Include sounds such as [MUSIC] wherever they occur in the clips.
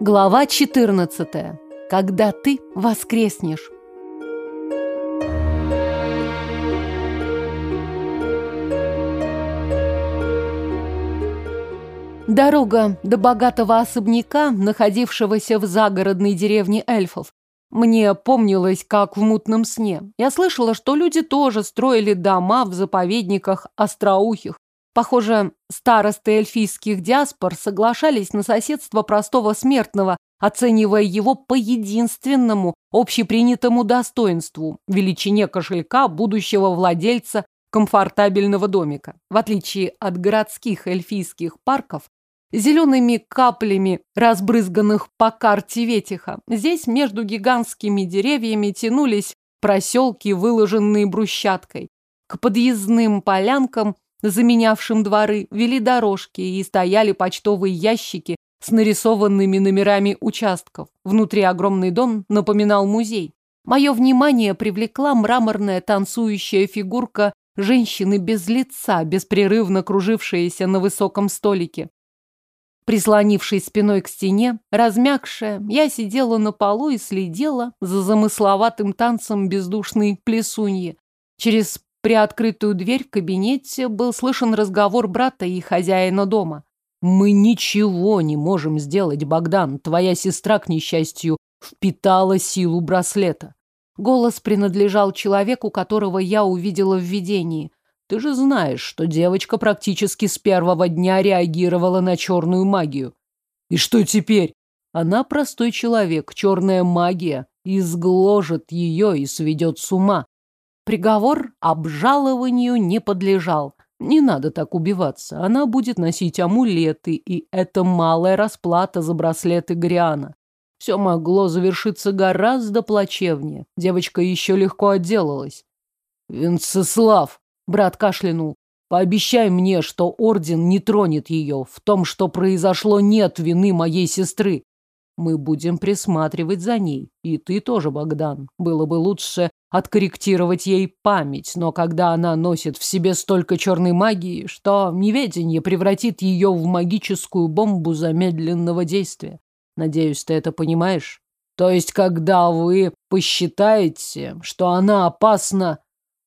Глава 14. Когда ты воскреснешь. Дорога до богатого особняка, находившегося в загородной деревне эльфов, мне помнилось, как в мутном сне. Я слышала, что люди тоже строили дома в заповедниках остроухих. Похоже, старосты эльфийских диаспор соглашались на соседство простого смертного, оценивая его по единственному общепринятому достоинству – величине кошелька будущего владельца комфортабельного домика. В отличие от городских эльфийских парков, зелеными каплями, разбрызганных по карте Ветиха. Здесь между гигантскими деревьями тянулись проселки, выложенные брусчаткой. К подъездным полянкам, заменявшим дворы, вели дорожки и стояли почтовые ящики с нарисованными номерами участков. Внутри огромный дом напоминал музей. Мое внимание привлекла мраморная танцующая фигурка женщины без лица, беспрерывно кружившаяся на высоком столике. Прислонившись спиной к стене, размягшая, я сидела на полу и следила за замысловатым танцем бездушной плесуньи. Через приоткрытую дверь в кабинете был слышен разговор брата и хозяина дома. «Мы ничего не можем сделать, Богдан. Твоя сестра, к несчастью, впитала силу браслета». Голос принадлежал человеку, которого я увидела в видении. Ты же знаешь, что девочка практически с первого дня реагировала на черную магию. И что теперь? Она простой человек, черная магия изгложит ее и сведет с ума. Приговор обжалованию не подлежал. Не надо так убиваться. Она будет носить амулеты, и это малая расплата за браслеты Гриана. Все могло завершиться гораздо плачевнее. Девочка еще легко отделалась. «Венцеслав!» Брат кашлянул. Пообещай мне, что орден не тронет ее. В том, что произошло, нет вины моей сестры. Мы будем присматривать за ней. И ты тоже, Богдан. Было бы лучше откорректировать ей память, но когда она носит в себе столько черной магии, что неведение превратит ее в магическую бомбу замедленного действия. Надеюсь, ты это понимаешь? То есть, когда вы посчитаете, что она опасна...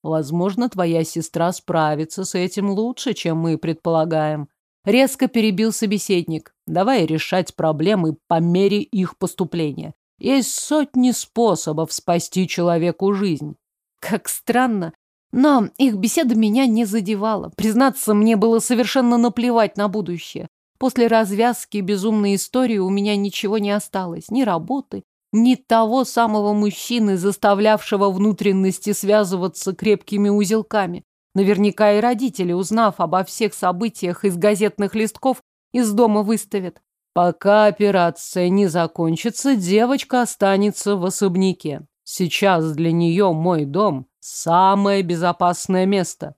Возможно, твоя сестра справится с этим лучше, чем мы предполагаем. Резко перебил собеседник. Давай решать проблемы по мере их поступления. Есть сотни способов спасти человеку жизнь. Как странно. Но их беседа меня не задевала. Признаться, мне было совершенно наплевать на будущее. После развязки безумной истории у меня ничего не осталось. Ни работы, ни того самого мужчины, заставлявшего внутренности связываться крепкими узелками. Наверняка и родители, узнав обо всех событиях из газетных листков, из дома выставят. Пока операция не закончится, девочка останется в особняке. Сейчас для нее мой дом – самое безопасное место.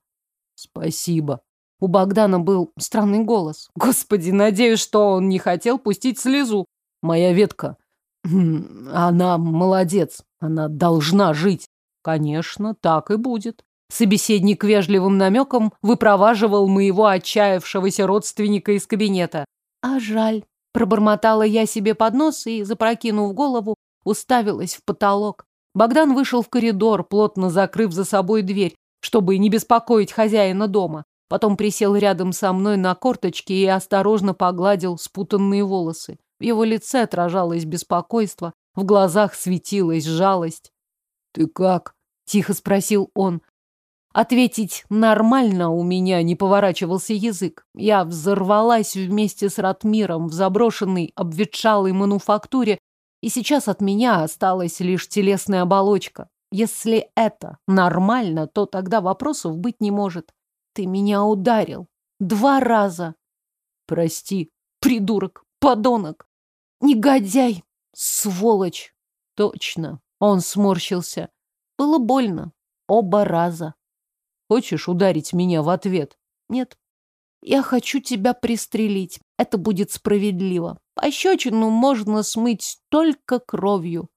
Спасибо. У Богдана был странный голос. Господи, надеюсь, что он не хотел пустить слезу. Моя ветка она молодец. Она должна жить. Конечно, так и будет. Собеседник вежливым намеком выпроваживал моего отчаявшегося родственника из кабинета. А жаль. Пробормотала я себе под нос и, запрокинув голову, уставилась в потолок. Богдан вышел в коридор, плотно закрыв за собой дверь, чтобы не беспокоить хозяина дома. Потом присел рядом со мной на корточки и осторожно погладил спутанные волосы. В его лице отражалось беспокойство, в глазах светилась жалость. «Ты как?» – тихо спросил он. Ответить нормально у меня не поворачивался язык. Я взорвалась вместе с Ратмиром в заброшенной, обветшалой мануфактуре, и сейчас от меня осталась лишь телесная оболочка. Если это нормально, то тогда вопросов быть не может. Ты меня ударил. Два раза. Прости, придурок, подонок. Негодяй! Сволочь! Точно. Он сморщился. Было больно. Оба раза. Хочешь ударить меня в ответ? Нет. Я хочу тебя пристрелить. Это будет справедливо. Пощечину можно смыть только кровью.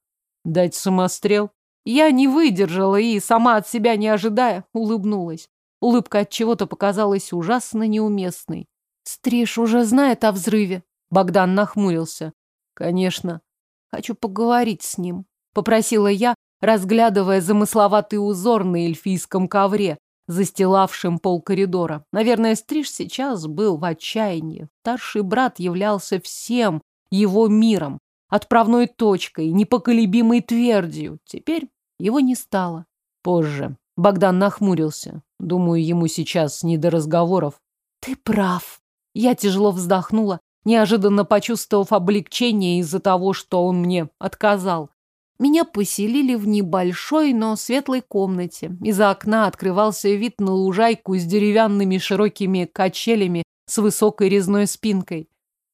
Дать самострел? Я не выдержала и, сама от себя не ожидая, улыбнулась. Улыбка от чего-то показалась ужасно неуместной. Стриж уже знает о взрыве. Богдан нахмурился. Конечно. Хочу поговорить с ним. Попросила я, разглядывая замысловатый узор на эльфийском ковре, застилавшем пол коридора. Наверное, Стриж сейчас был в отчаянии. Старший брат являлся всем его миром, отправной точкой, непоколебимой твердью. Теперь его не стало. Позже. Богдан нахмурился. Думаю, ему сейчас не до разговоров. Ты прав. Я тяжело вздохнула, неожиданно почувствовав облегчение из-за того, что он мне отказал. Меня поселили в небольшой, но светлой комнате. Из-за окна открывался вид на лужайку с деревянными широкими качелями с высокой резной спинкой.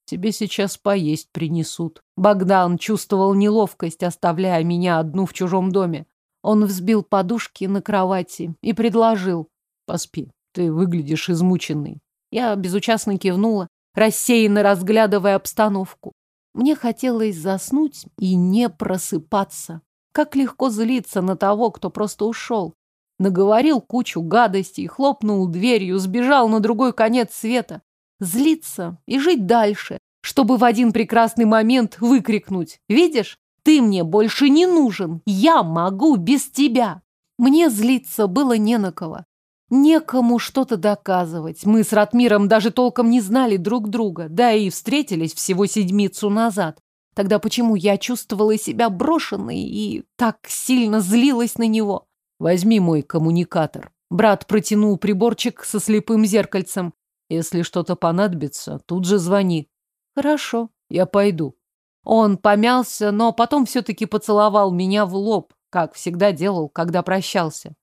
Тебе сейчас поесть принесут. Богдан чувствовал неловкость, оставляя меня одну в чужом доме. Он взбил подушки на кровати и предложил. Поспи, ты выглядишь измученный. Я безучастно кивнула, рассеянно разглядывая обстановку. Мне хотелось заснуть и не просыпаться. Как легко злиться на того, кто просто ушел. Наговорил кучу гадостей, хлопнул дверью, сбежал на другой конец света. Злиться и жить дальше, чтобы в один прекрасный момент выкрикнуть. Видишь, ты мне больше не нужен, я могу без тебя. Мне злиться было не на кого. Некому что-то доказывать. Мы с Ратмиром даже толком не знали друг друга, да и встретились всего седмицу назад. Тогда почему я чувствовала себя брошенной и так сильно злилась на него? Возьми мой коммуникатор. Брат протянул приборчик со слепым зеркальцем. Если что-то понадобится, тут же звони. Хорошо, я пойду. Он помялся, но потом все-таки поцеловал меня в лоб, как всегда делал, когда прощался.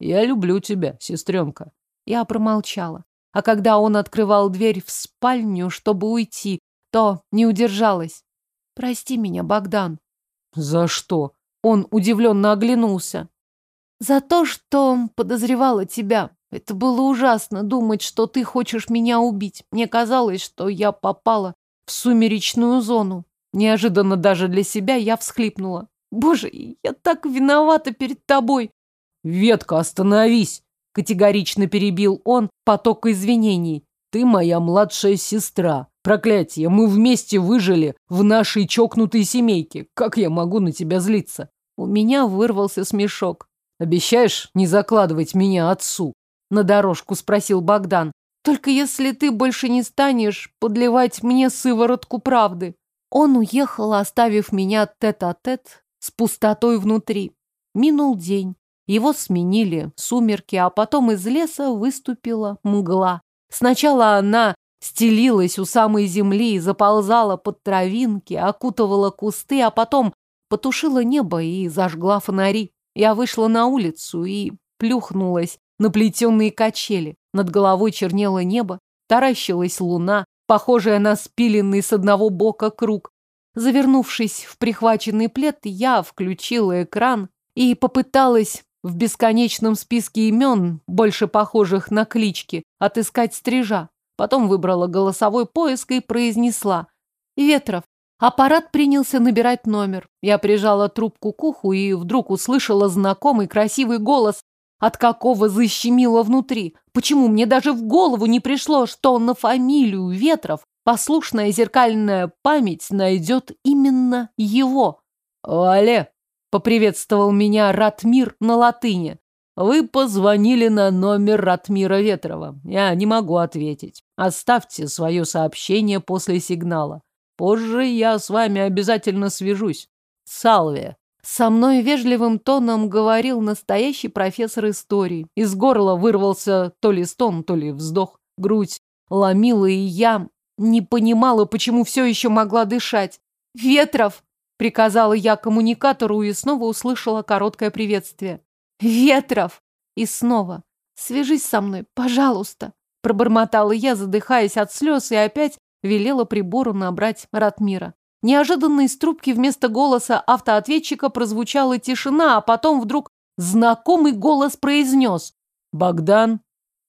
Я люблю тебя, сестренка. Я промолчала. А когда он открывал дверь в спальню, чтобы уйти, то не удержалась. Прости меня, Богдан. За что? Он удивленно оглянулся. За то, что подозревала тебя. Это было ужасно думать, что ты хочешь меня убить. Мне казалось, что я попала в сумеречную зону. Неожиданно даже для себя я всхлипнула. Боже, я так виновата перед тобой. «Ветка, остановись!» — категорично перебил он поток извинений. «Ты моя младшая сестра. Проклятие, мы вместе выжили в нашей чокнутой семейке. Как я могу на тебя злиться?» У меня вырвался смешок. «Обещаешь не закладывать меня отцу?» На дорожку спросил Богдан. «Только если ты больше не станешь подливать мне сыворотку правды». Он уехал, оставив меня тет-а-тет -тет с пустотой внутри. Минул день. Его сменили сумерки, а потом из леса выступила мгла. Сначала она стелилась у самой земли заползала под травинки, окутывала кусты, а потом потушила небо и зажгла фонари. Я вышла на улицу и плюхнулась на плетеные качели. Над головой чернело небо, таращилась луна, похожая на спиленный с одного бока круг. Завернувшись в прихваченный плед, я включила экран и попыталась в бесконечном списке имен, больше похожих на клички, отыскать стрижа. Потом выбрала голосовой поиск и произнесла «Ветров». Аппарат принялся набирать номер. Я прижала трубку к уху и вдруг услышала знакомый красивый голос, от какого защемило внутри. Почему мне даже в голову не пришло, что на фамилию Ветров послушная зеркальная память найдет именно его? «Вале!» Поприветствовал меня Ратмир на латыни. Вы позвонили на номер Ратмира Ветрова. Я не могу ответить. Оставьте свое сообщение после сигнала. Позже я с вами обязательно свяжусь. Салвия. Со мной вежливым тоном говорил настоящий профессор истории. Из горла вырвался то ли стон, то ли вздох. Грудь ломила, и я не понимала, почему все еще могла дышать. «Ветров!» Приказала я коммуникатору и снова услышала короткое приветствие. «Ветров!» И снова. «Свяжись со мной, пожалуйста!» Пробормотала я, задыхаясь от слез, и опять велела прибору набрать Ратмира. Неожиданно из трубки вместо голоса автоответчика прозвучала тишина, а потом вдруг знакомый голос произнес «Богдан!»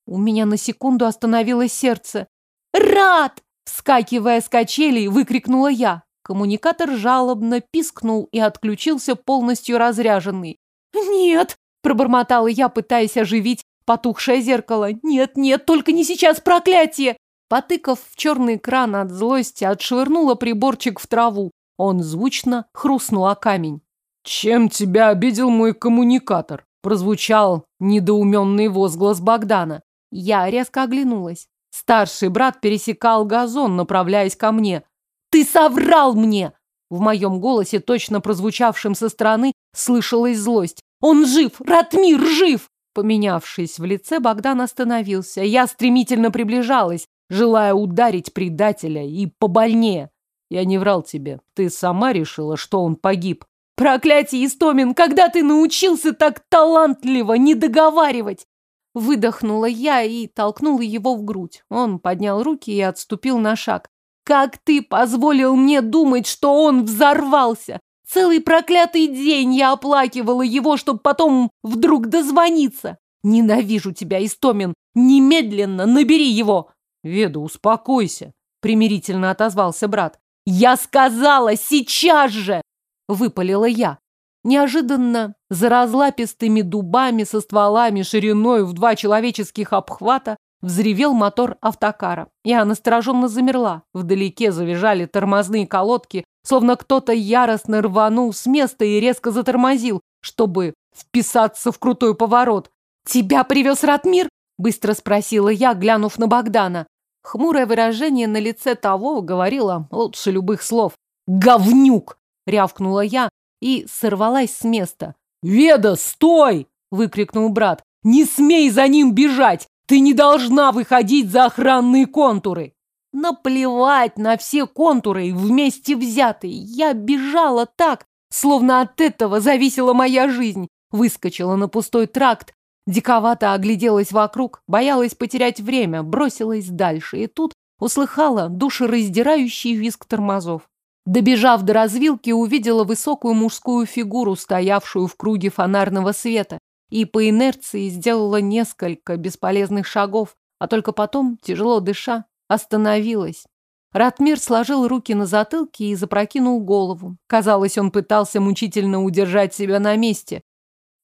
У меня на секунду остановилось сердце. «Рад!» Вскакивая с качелей, выкрикнула я. Коммуникатор жалобно пискнул и отключился полностью разряженный. «Нет!» – пробормотала я, пытаясь оживить потухшее зеркало. «Нет, нет, только не сейчас, проклятие!» Потыкав в черный экран от злости, отшвырнула приборчик в траву. Он звучно хрустнул о камень. «Чем тебя обидел мой коммуникатор?» Прозвучал недоуменный возглас Богдана. Я резко оглянулась. Старший брат пересекал газон, направляясь ко мне. «Ты соврал мне!» В моем голосе, точно прозвучавшем со стороны, слышалась злость. «Он жив! Ратмир жив!» Поменявшись в лице, Богдан остановился. Я стремительно приближалась, желая ударить предателя и побольнее. Я не врал тебе. Ты сама решила, что он погиб. Проклятие, Истомин, когда ты научился так талантливо не договаривать? Выдохнула я и толкнула его в грудь. Он поднял руки и отступил на шаг. Как ты позволил мне думать, что он взорвался? Целый проклятый день я оплакивала его, чтобы потом вдруг дозвониться. Ненавижу тебя, Истомин. Немедленно набери его. Веда, успокойся, примирительно отозвался брат. Я сказала сейчас же, выпалила я. Неожиданно за разлапистыми дубами со стволами шириной в два человеческих обхвата взревел мотор автокара. Я настороженно замерла. Вдалеке завизжали тормозные колодки, словно кто-то яростно рванул с места и резко затормозил, чтобы вписаться в крутой поворот. «Тебя привез Ратмир?» – быстро спросила я, глянув на Богдана. Хмурое выражение на лице того говорило лучше любых слов. «Говнюк!» – рявкнула я и сорвалась с места. «Веда, стой!» – выкрикнул брат. «Не смей за ним бежать! Ты не должна выходить за охранные контуры!» Наплевать на все контуры вместе взятые. Я бежала так, словно от этого зависела моя жизнь. Выскочила на пустой тракт, диковато огляделась вокруг, боялась потерять время, бросилась дальше. И тут услыхала душераздирающий визг тормозов. Добежав до развилки, увидела высокую мужскую фигуру, стоявшую в круге фонарного света, и по инерции сделала несколько бесполезных шагов, а только потом, тяжело дыша, остановилась. Ратмир сложил руки на затылке и запрокинул голову. Казалось, он пытался мучительно удержать себя на месте.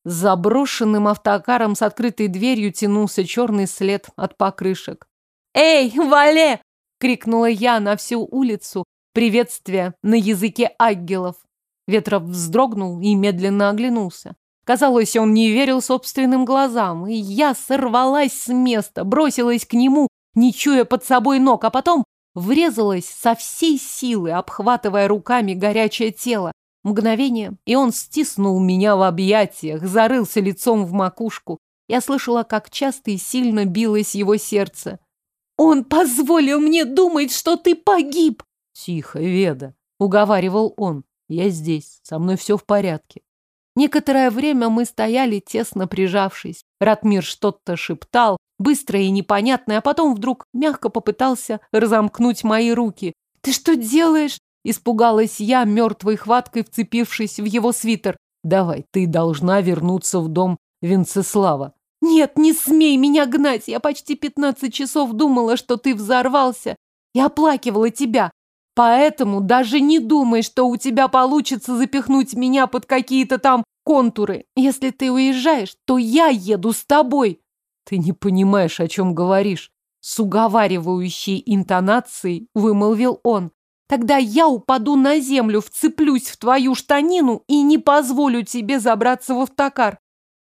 С заброшенным автокаром с открытой дверью тянулся черный след от покрышек. «Эй, Вале!» — крикнула я на всю улицу. Приветствие на языке ангелов. Ветров вздрогнул и медленно оглянулся. Казалось, он не верил собственным глазам, и я сорвалась с места, бросилась к нему не чуя под собой ног, а потом врезалась со всей силы, обхватывая руками горячее тело. Мгновение, и он стиснул меня в объятиях, зарылся лицом в макушку. Я слышала, как часто и сильно билось его сердце. «Он позволил мне думать, что ты погиб!» «Тихо, Веда!» — уговаривал он. «Я здесь, со мной все в порядке». Некоторое время мы стояли, тесно прижавшись. Ратмир что-то шептал, быстро и непонятное, а потом вдруг мягко попытался разомкнуть мои руки. «Ты что делаешь?» Испугалась я, мертвой хваткой вцепившись в его свитер. «Давай, ты должна вернуться в дом Венцеслава». «Нет, не смей меня гнать! Я почти пятнадцать часов думала, что ты взорвался и оплакивала тебя. Поэтому даже не думай, что у тебя получится запихнуть меня под какие-то там контуры. Если ты уезжаешь, то я еду с тобой. Ты не понимаешь, о чем говоришь. С уговаривающей интонацией вымолвил он. Тогда я упаду на землю, вцеплюсь в твою штанину и не позволю тебе забраться в автокар.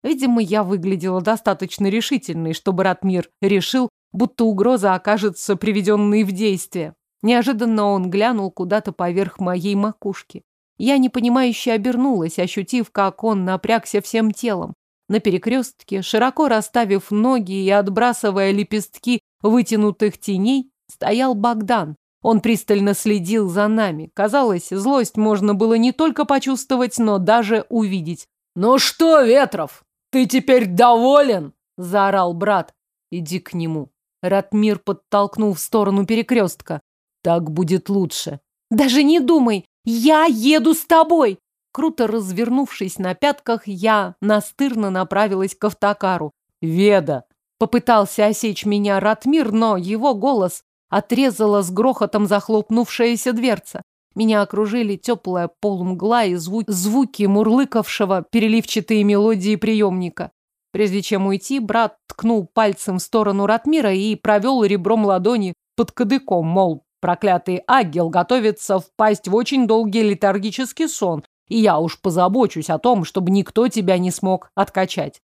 Видимо, я выглядела достаточно решительной, чтобы Ратмир решил, будто угроза окажется приведенной в действие. Неожиданно он глянул куда-то поверх моей макушки. Я непонимающе обернулась, ощутив, как он напрягся всем телом. На перекрестке, широко расставив ноги и отбрасывая лепестки вытянутых теней, стоял Богдан. Он пристально следил за нами. Казалось, злость можно было не только почувствовать, но даже увидеть. «Ну что, Ветров, ты теперь доволен?» – заорал брат. «Иди к нему». Ратмир подтолкнул в сторону перекрестка. Так будет лучше. Даже не думай, я еду с тобой. Круто развернувшись на пятках, я настырно направилась к автокару. Веда! Попытался осечь меня Ратмир, но его голос отрезала с грохотом захлопнувшаяся дверца. Меня окружили теплая полумгла и зву звуки мурлыкавшего переливчатые мелодии приемника. Прежде чем уйти, брат ткнул пальцем в сторону Ратмира и провел ребром ладони под кадыком, мол, Проклятый агел готовится впасть в очень долгий летаргический сон, и я уж позабочусь о том, чтобы никто тебя не смог откачать.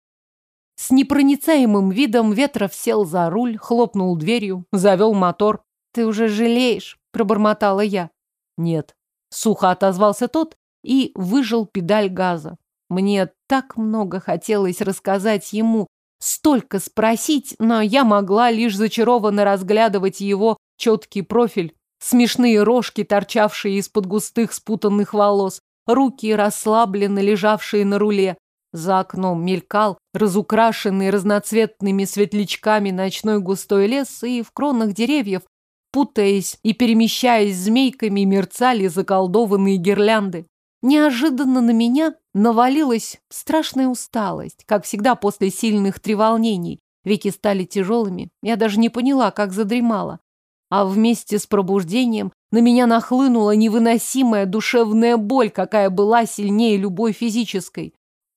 С непроницаемым видом Ветров сел за руль, хлопнул дверью, завел мотор. «Ты уже жалеешь?» – пробормотала я. «Нет». Сухо отозвался тот и выжил педаль газа. Мне так много хотелось рассказать ему, столько спросить, но я могла лишь зачарованно разглядывать его четкий профиль, смешные рожки, торчавшие из-под густых спутанных волос, руки, расслабленно лежавшие на руле. За окном мелькал разукрашенный разноцветными светлячками ночной густой лес, и в кронах деревьев, путаясь и перемещаясь змейками, мерцали заколдованные гирлянды. Неожиданно на меня навалилась страшная усталость, как всегда после сильных треволнений. Веки стали тяжелыми, я даже не поняла, как задремала. А вместе с пробуждением на меня нахлынула невыносимая душевная боль, какая была сильнее любой физической.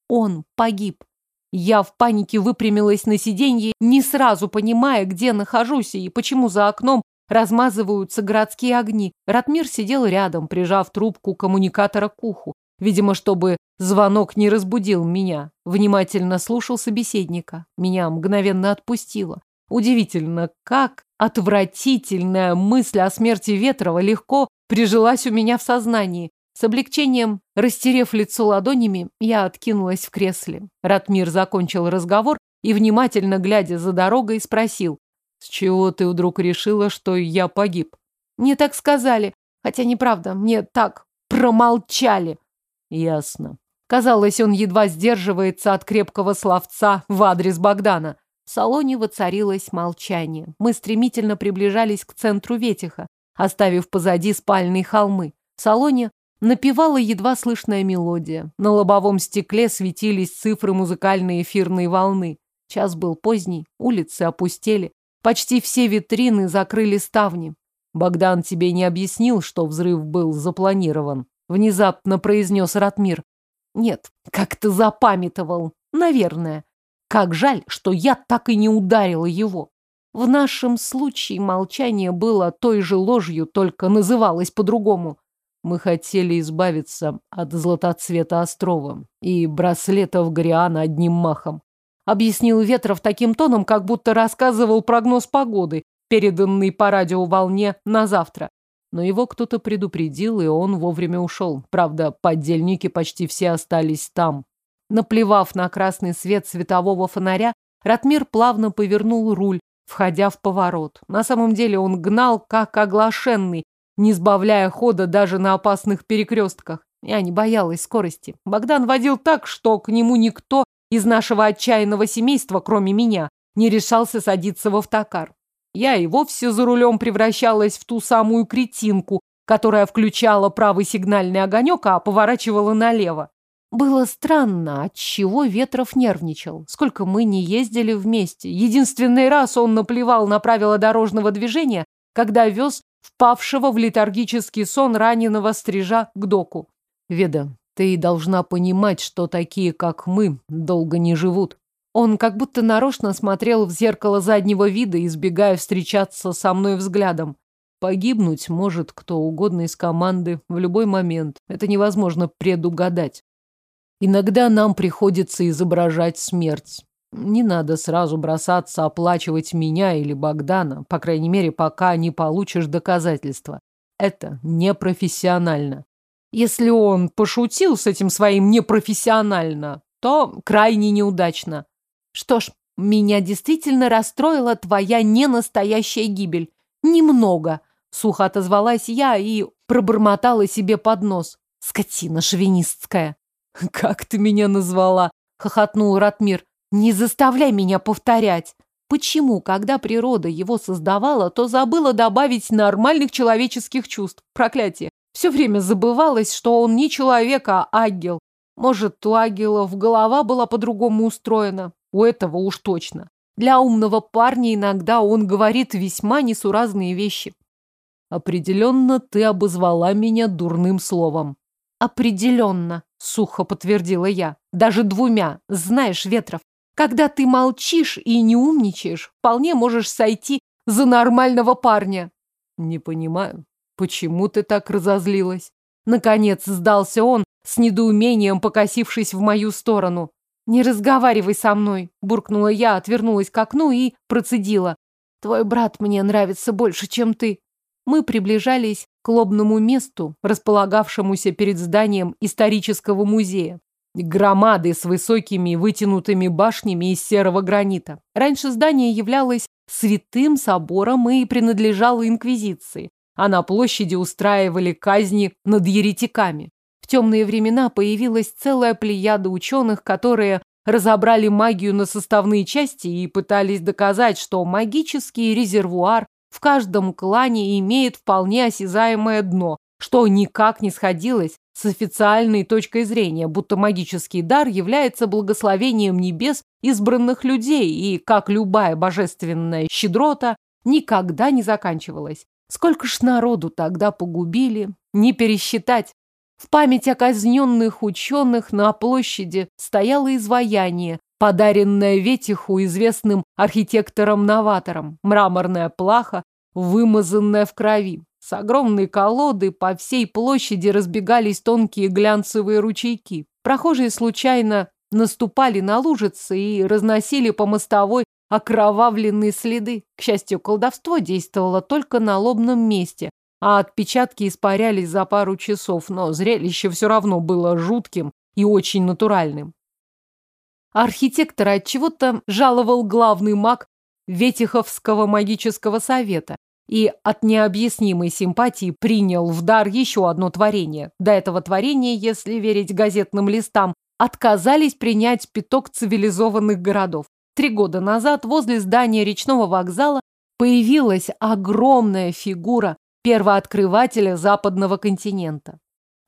Он погиб. Я в панике выпрямилась на сиденье, не сразу понимая, где нахожусь и почему за окном размазываются городские огни. Ратмир сидел рядом, прижав трубку коммуникатора к уху. Видимо, чтобы звонок не разбудил меня. Внимательно слушал собеседника. Меня мгновенно отпустило. Удивительно, как отвратительная мысль о смерти Ветрова легко прижилась у меня в сознании. С облегчением, растерев лицо ладонями, я откинулась в кресле. Ратмир закончил разговор и, внимательно глядя за дорогой, спросил. «С чего ты вдруг решила, что я погиб?» «Мне так сказали. Хотя неправда, мне так промолчали». «Ясно». Казалось, он едва сдерживается от крепкого словца в адрес Богдана. В салоне воцарилось молчание. Мы стремительно приближались к центру Ветиха, оставив позади спальные холмы. В салоне напевала едва слышная мелодия. На лобовом стекле светились цифры музыкальной эфирной волны. Час был поздний, улицы опустели. Почти все витрины закрыли ставни. Богдан тебе не объяснил, что взрыв был запланирован? Внезапно произнес Ратмир. Нет, как-то запамятовал. Наверное. Как жаль, что я так и не ударила его. В нашем случае молчание было той же ложью, только называлось по-другому. Мы хотели избавиться от златоцвета острова и браслетов Гориана одним махом объяснил Ветров таким тоном, как будто рассказывал прогноз погоды, переданный по радиоволне на завтра. Но его кто-то предупредил, и он вовремя ушел. Правда, подельники почти все остались там. Наплевав на красный свет светового фонаря, Ратмир плавно повернул руль, входя в поворот. На самом деле он гнал, как оглашенный, не сбавляя хода даже на опасных перекрестках. Я не боялась скорости. Богдан водил так, что к нему никто из нашего отчаянного семейства, кроме меня, не решался садиться в автокар. Я и вовсе за рулем превращалась в ту самую кретинку, которая включала правый сигнальный огонек, а поворачивала налево. Было странно, от чего Ветров нервничал. Сколько мы не ездили вместе. Единственный раз он наплевал на правила дорожного движения, когда вез впавшего в летаргический сон раненого стрижа к доку. Веда, ты должна понимать, что такие, как мы, долго не живут. Он как будто нарочно смотрел в зеркало заднего вида, избегая встречаться со мной взглядом. Погибнуть может кто угодно из команды в любой момент. Это невозможно предугадать. Иногда нам приходится изображать смерть. Не надо сразу бросаться оплачивать меня или Богдана, по крайней мере, пока не получишь доказательства. Это непрофессионально. Если он пошутил с этим своим непрофессионально, то крайне неудачно. Что ж, меня действительно расстроила твоя ненастоящая гибель. Немного. Сухо отозвалась я и пробормотала себе под нос. Скотина шовинистская. [LAUGHS] Как ты меня назвала? Хохотнул Ратмир. Не заставляй меня повторять. Почему, когда природа его создавала, то забыла добавить нормальных человеческих чувств? Проклятие. Все время забывалось, что он не человек, а ангел. Может, у ангелов голова была по-другому устроена. У этого уж точно. Для умного парня иногда он говорит весьма несуразные вещи. Определенно ты обозвала меня дурным словом. Определенно, сухо подтвердила я. Даже двумя. Знаешь, Ветров, когда ты молчишь и не умничаешь, вполне можешь сойти за нормального парня. Не понимаю, почему ты так разозлилась? Наконец сдался он, с недоумением покосившись в мою сторону. «Не разговаривай со мной», – буркнула я, отвернулась к окну и процедила. «Твой брат мне нравится больше, чем ты». Мы приближались к лобному месту, располагавшемуся перед зданием исторического музея. Громады с высокими вытянутыми башнями из серого гранита. Раньше здание являлось святым собором и принадлежало инквизиции, а на площади устраивали казни над еретиками. В темные времена появилась целая плеяда ученых, которые разобрали магию на составные части и пытались доказать, что магический резервуар в каждом клане имеет вполне осязаемое дно, что никак не сходилось с официальной точкой зрения, будто магический дар является благословением небес избранных людей и, как любая божественная щедрота, никогда не заканчивалась. Сколько ж народу тогда погубили, не пересчитать. В память о казненных ученых на площади стояло изваяние, подаренное Ветиху известным архитектором-новатором, мраморная плаха, вымазанная в крови. С огромной колоды по всей площади разбегались тонкие глянцевые ручейки. Прохожие случайно наступали на лужицы и разносили по мостовой окровавленные следы. К счастью, колдовство действовало только на лобном месте, а отпечатки испарялись за пару часов, но зрелище все равно было жутким и очень натуральным. Архитектора от чего-то жаловал главный маг Ветиховского магического совета, и от необъяснимой симпатии принял в дар еще одно творение. До этого творения, если верить газетным листам, отказались принять пяток цивилизованных городов. Три года назад возле здания речного вокзала появилась огромная фигура первооткрывателя западного континента.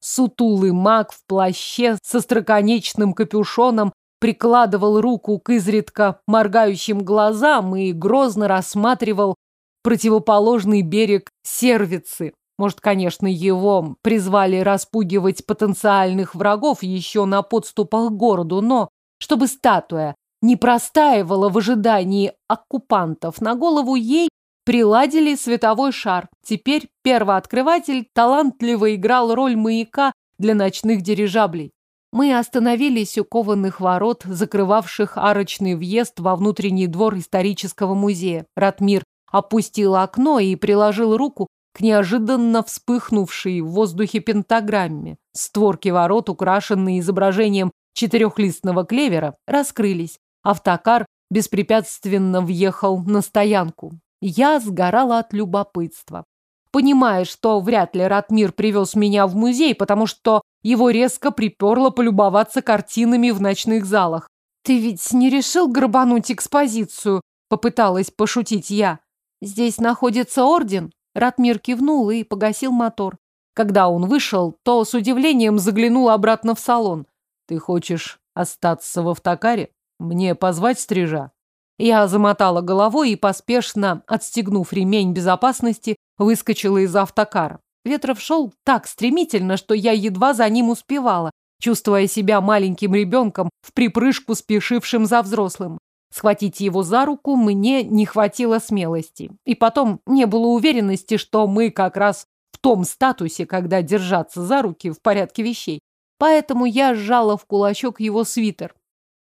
Сутулый маг в плаще со строконечным капюшоном прикладывал руку к изредка моргающим глазам и грозно рассматривал противоположный берег Сервицы. Может, конечно, его призвали распугивать потенциальных врагов еще на подступах к городу, но чтобы статуя не простаивала в ожидании оккупантов, на голову ей приладили световой шар. Теперь первооткрыватель талантливо играл роль маяка для ночных дирижаблей. Мы остановились у кованых ворот, закрывавших арочный въезд во внутренний двор исторического музея. Ратмир опустил окно и приложил руку к неожиданно вспыхнувшей в воздухе пентаграмме. Створки ворот, украшенные изображением четырехлистного клевера, раскрылись. Автокар беспрепятственно въехал на стоянку. Я сгорала от любопытства. Понимая, что вряд ли Ратмир привез меня в музей, потому что его резко приперло полюбоваться картинами в ночных залах. «Ты ведь не решил грабануть экспозицию?» — попыталась пошутить я. «Здесь находится орден?» Ратмир кивнул и погасил мотор. Когда он вышел, то с удивлением заглянул обратно в салон. «Ты хочешь остаться в автокаре? Мне позвать стрижа?» Я замотала головой и, поспешно отстегнув ремень безопасности, выскочила из автокара. Ветров шел так стремительно, что я едва за ним успевала, чувствуя себя маленьким ребенком в припрыжку спешившим за взрослым. Схватить его за руку мне не хватило смелости. И потом не было уверенности, что мы как раз в том статусе, когда держаться за руки в порядке вещей. Поэтому я сжала в кулачок его свитер.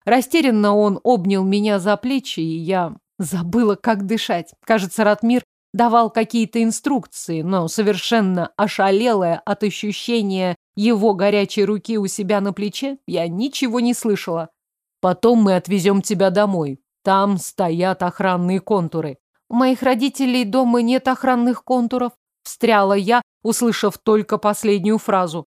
Растерянно он обнял меня за плечи, и я забыла, как дышать. Кажется, Ратмир давал какие-то инструкции, но совершенно ошалелая от ощущения его горячей руки у себя на плече, я ничего не слышала. Потом мы отвезем тебя домой. Там стоят охранные контуры. У моих родителей дома нет охранных контуров. Встряла я, услышав только последнюю фразу.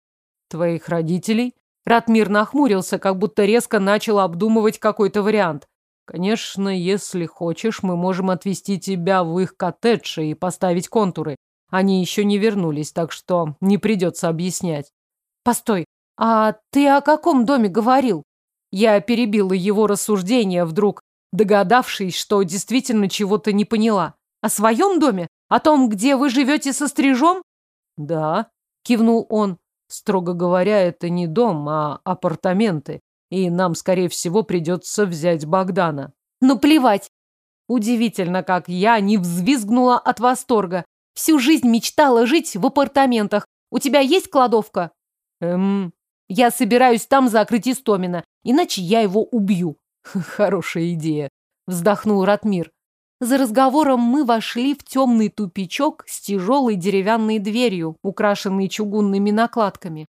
Твоих родителей? Ратмир нахмурился, как будто резко начал обдумывать какой-то вариант. Конечно, если хочешь, мы можем отвезти тебя в их коттедж и поставить контуры. Они еще не вернулись, так что не придется объяснять. Постой, а ты о каком доме говорил? Я перебила его рассуждения, вдруг догадавшись, что действительно чего-то не поняла. О своем доме? О том, где вы живете со стрижом? Да, кивнул он. Строго говоря, это не дом, а апартаменты. И нам, скорее всего, придется взять Богдана. Ну, плевать. Удивительно, как я не взвизгнула от восторга. Всю жизнь мечтала жить в апартаментах. У тебя есть кладовка? Эм... Я собираюсь там закрыть Истомина, иначе я его убью. [LAUGHS] Хорошая идея, вздохнул Ратмир. За разговором мы вошли в темный тупичок с тяжелой деревянной дверью, украшенной чугунными накладками.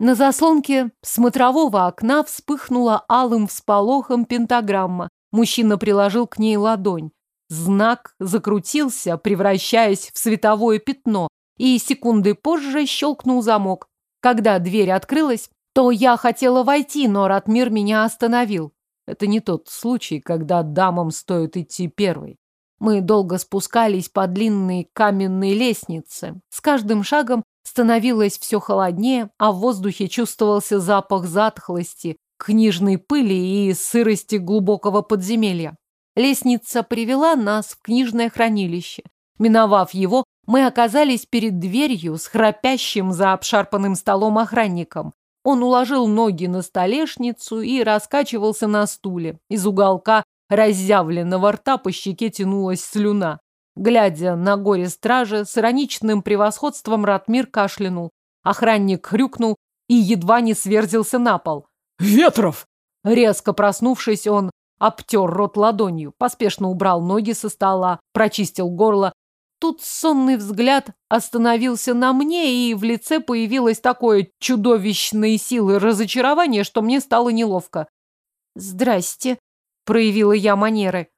На заслонке смотрового окна вспыхнула алым всполохом пентаграмма. Мужчина приложил к ней ладонь. Знак закрутился, превращаясь в световое пятно, и секунды позже щелкнул замок. Когда дверь открылась, то я хотела войти, но Ратмир меня остановил. Это не тот случай, когда дамам стоит идти первой. Мы долго спускались по длинной каменной лестнице. С каждым шагом становилось все холоднее, а в воздухе чувствовался запах затхлости, книжной пыли и сырости глубокого подземелья. Лестница привела нас в книжное хранилище. Миновав его, мы оказались перед дверью с храпящим за обшарпанным столом охранником. Он уложил ноги на столешницу и раскачивался на стуле. Из уголка разъявленного рта по щеке тянулась слюна. Глядя на горе стража, с ироничным превосходством Ратмир кашлянул. Охранник хрюкнул и едва не сверзился на пол. «Ветров!» Резко проснувшись, он обтер рот ладонью, поспешно убрал ноги со стола, прочистил горло. Тут сонный взгляд остановился на мне, и в лице появилось такое чудовищной силы разочарование, что мне стало неловко. «Здрасте», проявила я манеры.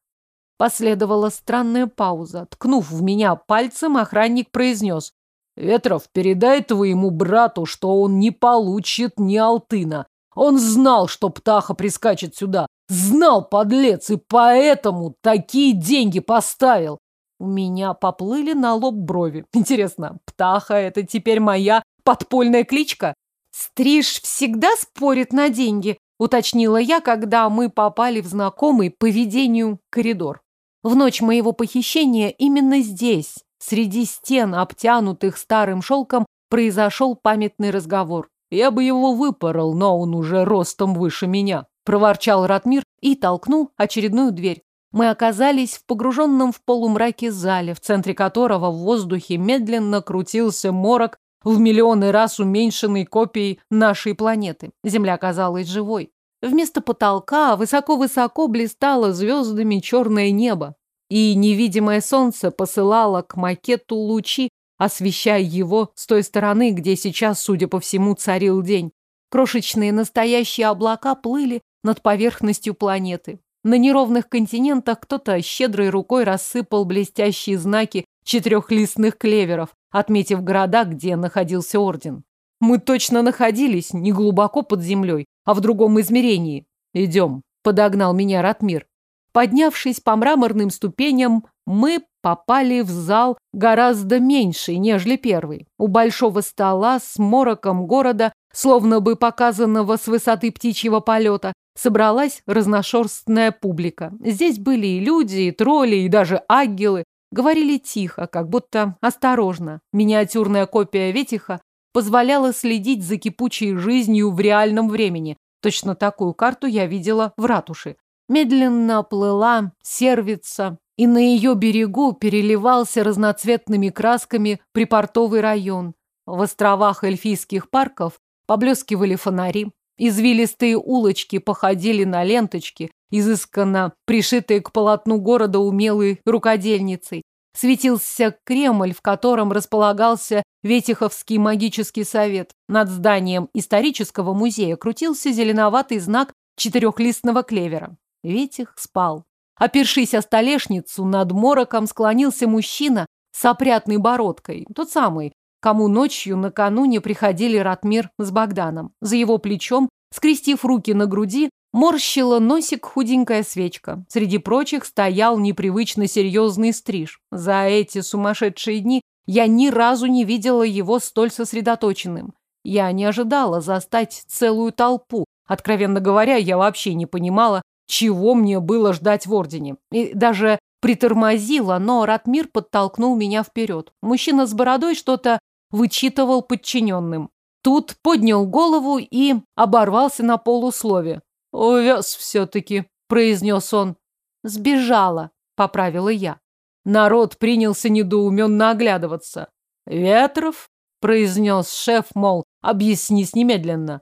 Последовала странная пауза. Ткнув в меня пальцем, охранник произнес. «Ветров, передай твоему брату, что он не получит ни алтына. Он знал, что птаха прискачет сюда. Знал, подлец, и поэтому такие деньги поставил. У меня поплыли на лоб брови. Интересно, птаха — это теперь моя подпольная кличка? Стриж всегда спорит на деньги, уточнила я, когда мы попали в знакомый по видению коридор. В ночь моего похищения именно здесь, среди стен, обтянутых старым шелком, произошел памятный разговор. Я бы его выпорол, но он уже ростом выше меня, проворчал Ратмир и толкнул очередную дверь. Мы оказались в погруженном в полумраке зале, в центре которого в воздухе медленно крутился морок в миллионы раз уменьшенной копией нашей планеты. Земля казалась живой. Вместо потолка высоко-высоко блистало звездами черное небо, и невидимое солнце посылало к макету лучи, освещая его с той стороны, где сейчас, судя по всему, царил день. Крошечные настоящие облака плыли над поверхностью планеты. На неровных континентах кто-то щедрой рукой рассыпал блестящие знаки четырехлистных клеверов, отметив города, где находился орден. Мы точно находились не глубоко под землей, а в другом измерении. Идем, подогнал меня Ратмир. Поднявшись по мраморным ступеням, мы попали в зал гораздо меньший, нежели первый. У большого стола с мороком города, словно бы показанного с высоты птичьего полета, собралась разношерстная публика. Здесь были и люди, и тролли, и даже ангелы. Говорили тихо, как будто осторожно. Миниатюрная копия Ветиха позволяла следить за кипучей жизнью в реальном времени. Точно такую карту я видела в ратуше. Медленно плыла сервица, и на ее берегу переливался разноцветными красками припортовый район. В островах эльфийских парков поблескивали фонари. Извилистые улочки походили на ленточки, изысканно пришитые к полотну города умелой рукодельницей светился Кремль, в котором располагался Ветиховский магический совет. Над зданием исторического музея крутился зеленоватый знак четырехлистного клевера. Ветих спал. Опершись о столешницу, над мороком склонился мужчина с опрятной бородкой, тот самый, кому ночью накануне приходили Ратмир с Богданом. За его плечом, скрестив руки на груди, Морщила носик худенькая свечка. Среди прочих стоял непривычно серьезный стриж. За эти сумасшедшие дни я ни разу не видела его столь сосредоточенным. Я не ожидала застать целую толпу. Откровенно говоря, я вообще не понимала, чего мне было ждать в Ордене. И даже притормозила, но Ратмир подтолкнул меня вперед. Мужчина с бородой что-то вычитывал подчиненным. Тут поднял голову и оборвался на полуслове. «Увез все-таки», — произнес он. «Сбежала», — поправила я. Народ принялся недоуменно оглядываться. «Ветров?» – произнес шеф, мол, объяснись немедленно.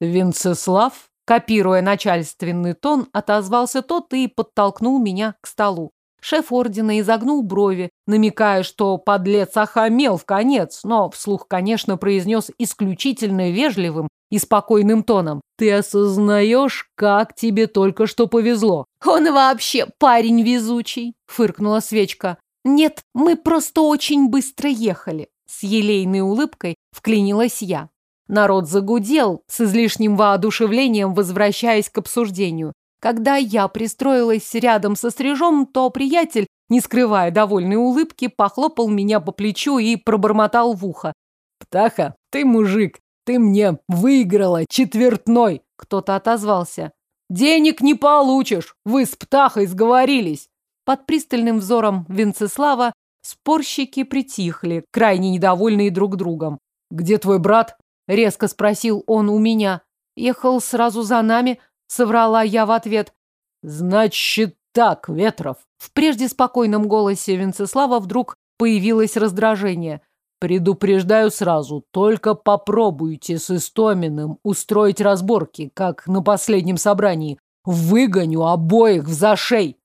«Венцеслав?» Копируя начальственный тон, отозвался тот и подтолкнул меня к столу. Шеф ордена изогнул брови, намекая, что подлец охамел в конец, но вслух, конечно, произнес исключительно вежливым и спокойным тоном. «Ты осознаешь, как тебе только что повезло?» «Он вообще парень везучий», — фыркнула свечка. «Нет, мы просто очень быстро ехали». С елейной улыбкой вклинилась я. Народ загудел, с излишним воодушевлением возвращаясь к обсуждению. Когда я пристроилась рядом со стрижом, то приятель, не скрывая довольной улыбки, похлопал меня по плечу и пробормотал в ухо. «Птаха, ты мужик, ты мне выиграла четвертной!» Кто-то отозвался. «Денег не получишь! Вы с Птахой сговорились!» Под пристальным взором Венцеслава спорщики притихли, крайне недовольные друг другом. «Где твой брат?» — резко спросил он у меня. «Ехал сразу за нами», Соврала я в ответ. Значит так, Ветров. В прежде спокойном голосе Венцеслава вдруг появилось раздражение. Предупреждаю сразу, только попробуйте с Истоминым устроить разборки, как на последнем собрании. Выгоню обоих в зашей.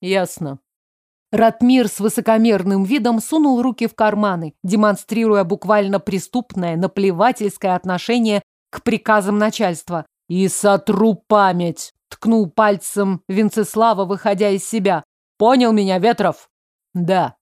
Ясно. Ратмир с высокомерным видом сунул руки в карманы, демонстрируя буквально преступное, наплевательское отношение к приказам начальства. «И сотру память!» — ткнул пальцем Венцеслава, выходя из себя. «Понял меня, Ветров?» «Да».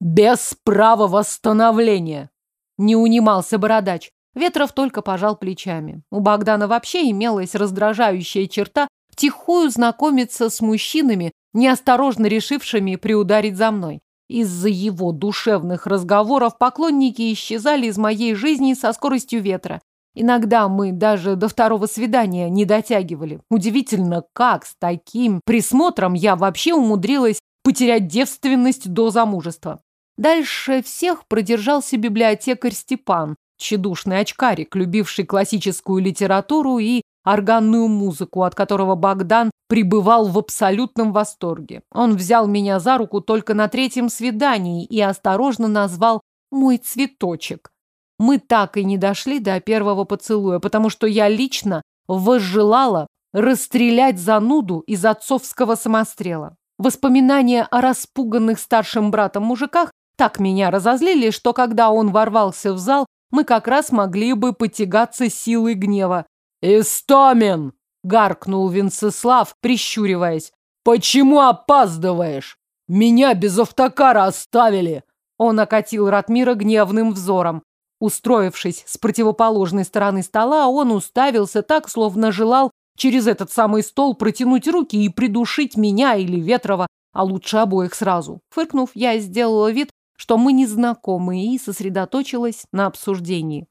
«Без права восстановления!» Не унимался бородач. Ветров только пожал плечами. У Богдана вообще имелась раздражающая черта втихую знакомиться с мужчинами, неосторожно решившими приударить за мной. Из-за его душевных разговоров поклонники исчезали из моей жизни со скоростью ветра. Иногда мы даже до второго свидания не дотягивали. Удивительно, как с таким присмотром я вообще умудрилась потерять девственность до замужества. Дальше всех продержался библиотекарь Степан, тщедушный очкарик, любивший классическую литературу и органную музыку, от которого Богдан пребывал в абсолютном восторге. Он взял меня за руку только на третьем свидании и осторожно назвал «мой цветочек». Мы так и не дошли до первого поцелуя, потому что я лично возжелала расстрелять зануду из отцовского самострела. Воспоминания о распуганных старшим братом мужиках так меня разозлили, что когда он ворвался в зал, мы как раз могли бы потягаться силой гнева. «Истомин!» — гаркнул Венцеслав, прищуриваясь. «Почему опаздываешь? Меня без автокара оставили!» Он окатил Ратмира гневным взором. Устроившись с противоположной стороны стола, он уставился так, словно желал через этот самый стол протянуть руки и придушить меня или Ветрова, а лучше обоих сразу. Фыркнув, я сделала вид, что мы не знакомы, и сосредоточилась на обсуждении.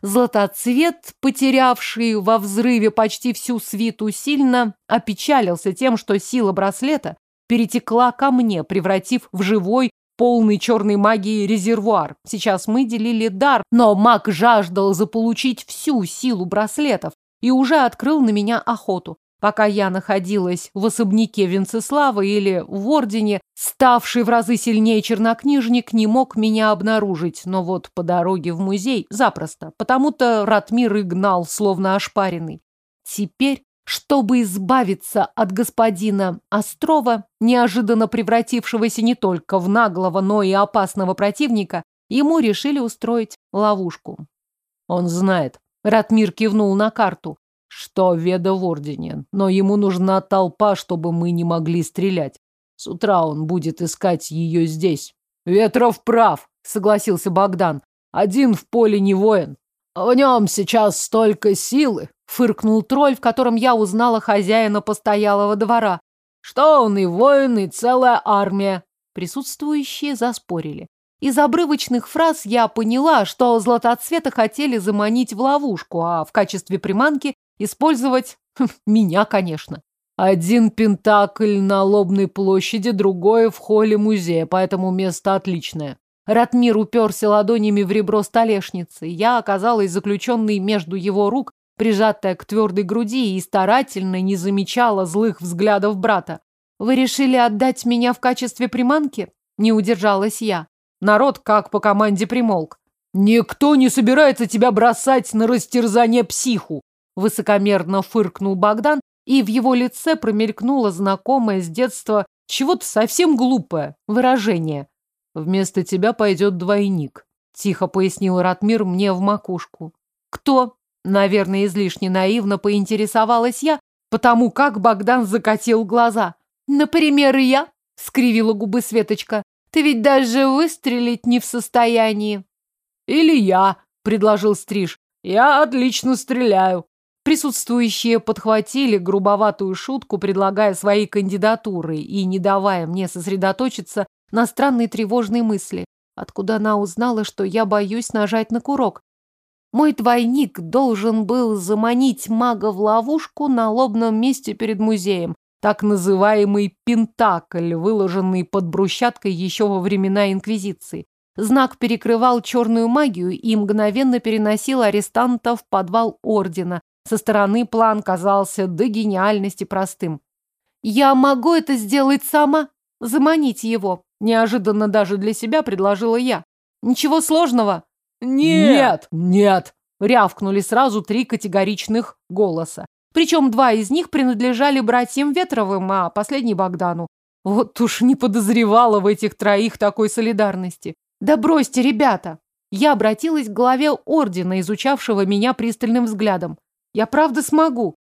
Златоцвет, потерявший во взрыве почти всю свиту, сильно опечалился тем, что сила браслета перетекла ко мне, превратив в живой полный черной магии резервуар. Сейчас мы делили дар, но маг жаждал заполучить всю силу браслетов и уже открыл на меня охоту. Пока я находилась в особняке Венцеслава или в Ордене, ставший в разы сильнее чернокнижник не мог меня обнаружить, но вот по дороге в музей запросто, потому-то Ратмир и гнал, словно ошпаренный. Теперь чтобы избавиться от господина Острова, неожиданно превратившегося не только в наглого, но и опасного противника, ему решили устроить ловушку. Он знает. Ратмир кивнул на карту, что Веда в Ордене, но ему нужна толпа, чтобы мы не могли стрелять. С утра он будет искать ее здесь. Ветров прав, согласился Богдан. Один в поле не воин. В нем сейчас столько силы, Фыркнул тролль, в котором я узнала хозяина постоялого двора. Что он и воин, и целая армия. Присутствующие заспорили. Из обрывочных фраз я поняла, что златоцвета хотели заманить в ловушку, а в качестве приманки использовать [LAUGHS] хм, меня, конечно. Один пентакль на Лобной площади, другой в холле музея, поэтому место отличное. Ратмир уперся ладонями в ребро столешницы. Я оказалась заключенной между его рук прижатая к твердой груди и старательно не замечала злых взглядов брата. «Вы решили отдать меня в качестве приманки?» Не удержалась я. Народ, как по команде, примолк. «Никто не собирается тебя бросать на растерзание психу!» Высокомерно фыркнул Богдан, и в его лице промелькнуло знакомое с детства чего-то совсем глупое выражение. «Вместо тебя пойдет двойник», — тихо пояснил Ратмир мне в макушку. «Кто?» — наверное, излишне наивно поинтересовалась я, потому как Богдан закатил глаза. «Например, я?» — скривила губы Светочка. «Ты ведь даже выстрелить не в состоянии». «Или я», — предложил Стриж. «Я отлично стреляю». Присутствующие подхватили грубоватую шутку, предлагая свои кандидатуры и не давая мне сосредоточиться на странные тревожные мысли. Откуда она узнала, что я боюсь нажать на курок? Мой двойник должен был заманить мага в ловушку на лобном месте перед музеем, так называемый пентакль, выложенный под брусчаткой еще во времена Инквизиции. Знак перекрывал черную магию и мгновенно переносил арестанта в подвал ордена, со стороны план казался до гениальности простым. «Я могу это сделать сама? Заманить его?» Неожиданно даже для себя предложила я. «Ничего сложного?» «Нет! Нет!» Рявкнули сразу три категоричных голоса. Причем два из них принадлежали братьям Ветровым, а последний Богдану. Вот уж не подозревала в этих троих такой солидарности. Да бросьте, ребята! Я обратилась к главе ордена, изучавшего меня пристальным взглядом. Я правда смогу.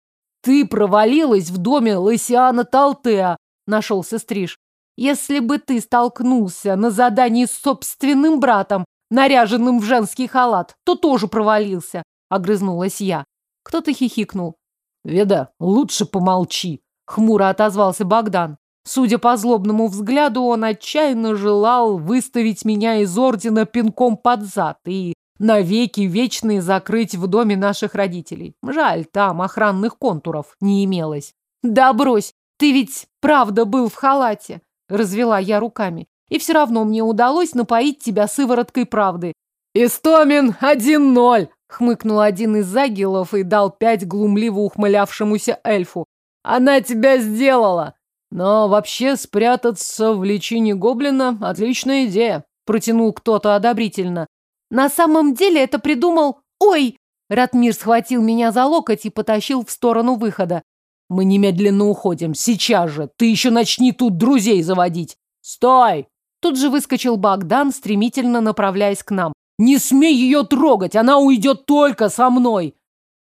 Ты провалилась в доме Лысиана Талтеа, нашелся Стриж. Если бы ты столкнулся на задании с собственным братом, наряженным в женский халат, то тоже провалился, огрызнулась я. Кто-то хихикнул. Веда, лучше помолчи, хмуро отозвался Богдан. Судя по злобному взгляду, он отчаянно желал выставить меня из ордена пинком под зад и навеки вечные закрыть в доме наших родителей. Жаль, там охранных контуров не имелось. Да брось, ты ведь правда был в халате, развела я руками. И все равно мне удалось напоить тебя сывороткой правды. Истомин один ноль, хмыкнул один из загилов и дал пять глумливо ухмылявшемуся эльфу. Она тебя сделала. Но вообще спрятаться в личине гоблина – отличная идея, протянул кто-то одобрительно. На самом деле это придумал... Ой! Ратмир схватил меня за локоть и потащил в сторону выхода. Мы немедленно уходим. Сейчас же. Ты еще начни тут друзей заводить. Стой! Тут же выскочил Богдан, стремительно направляясь к нам. Не смей ее трогать, она уйдет только со мной.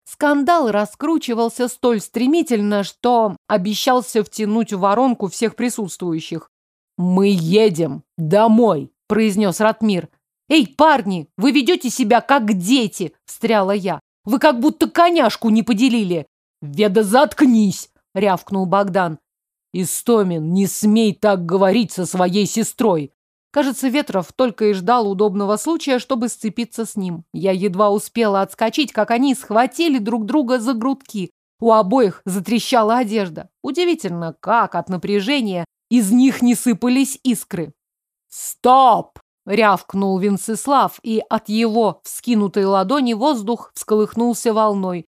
Скандал раскручивался столь стремительно, что обещался втянуть в воронку всех присутствующих. «Мы едем домой», — произнес Ратмир. «Эй, парни, вы ведете себя как дети!» – встряла я. «Вы как будто коняшку не поделили!» «Веда, заткнись!» – рявкнул Богдан. «Истомин, не смей так говорить со своей сестрой!» Кажется, Ветров только и ждал удобного случая, чтобы сцепиться с ним. Я едва успела отскочить, как они схватили друг друга за грудки. У обоих затрещала одежда. Удивительно, как от напряжения из них не сыпались искры. «Стоп!» Рявкнул Венцеслав, и от его вскинутой ладони воздух всколыхнулся волной.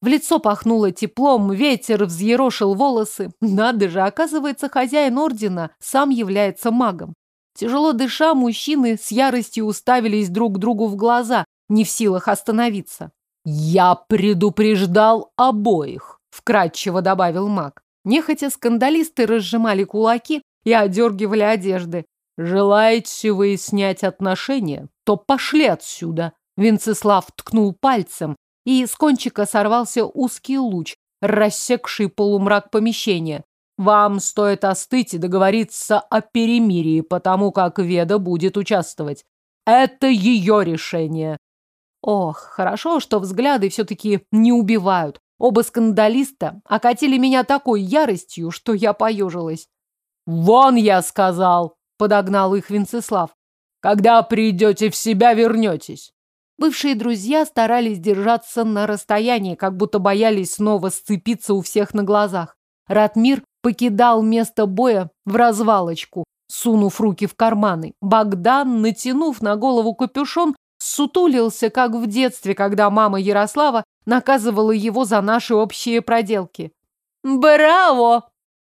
В лицо пахнуло теплом, ветер взъерошил волосы. Надо же, оказывается, хозяин ордена сам является магом. Тяжело дыша, мужчины с яростью уставились друг другу в глаза, не в силах остановиться. «Я предупреждал обоих», — вкратчиво добавил маг. Нехотя скандалисты разжимали кулаки и одергивали одежды. «Желаете вы снять отношения, то пошли отсюда!» Венцеслав ткнул пальцем, и с кончика сорвался узкий луч, рассекший полумрак помещения. «Вам стоит остыть и договориться о перемирии, потому как Веда будет участвовать. Это ее решение!» Ох, хорошо, что взгляды все-таки не убивают. Оба скандалиста окатили меня такой яростью, что я поежилась. «Вон, я сказал!» подогнал их Венцеслав. Когда придете в себя, вернетесь. Бывшие друзья старались держаться на расстоянии, как будто боялись снова сцепиться у всех на глазах. Ратмир покидал место боя в развалочку, сунув руки в карманы. Богдан, натянув на голову капюшон, сутулился, как в детстве, когда мама Ярослава наказывала его за наши общие проделки. «Браво!»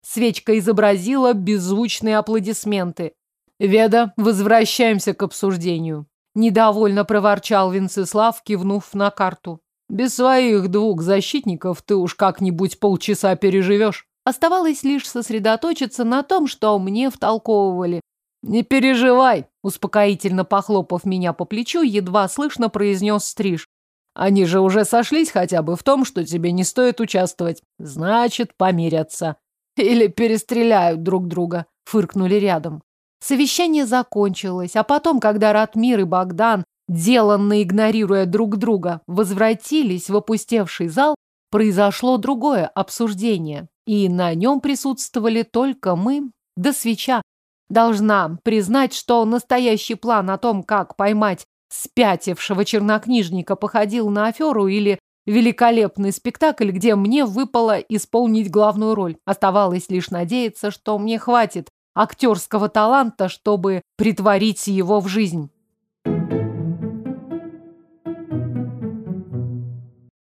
Свечка изобразила беззвучные аплодисменты. Веда, возвращаемся к обсуждению. Недовольно проворчал Венцеслав, кивнув на карту. Без своих двух защитников ты уж как-нибудь полчаса переживешь. Оставалось лишь сосредоточиться на том, что мне втолковывали. Не переживай, успокоительно похлопав меня по плечу, едва слышно произнес Стриж. Они же уже сошлись хотя бы в том, что тебе не стоит участвовать. Значит, помирятся. Или перестреляют друг друга, фыркнули рядом. Совещание закончилось, а потом, когда Ратмир и Богдан, деланно игнорируя друг друга, возвратились в опустевший зал, произошло другое обсуждение, и на нем присутствовали только мы да свеча. Должна признать, что настоящий план о том, как поймать спятившего чернокнижника походил на аферу или великолепный спектакль, где мне выпало исполнить главную роль. Оставалось лишь надеяться, что мне хватит актерского таланта, чтобы притворить его в жизнь.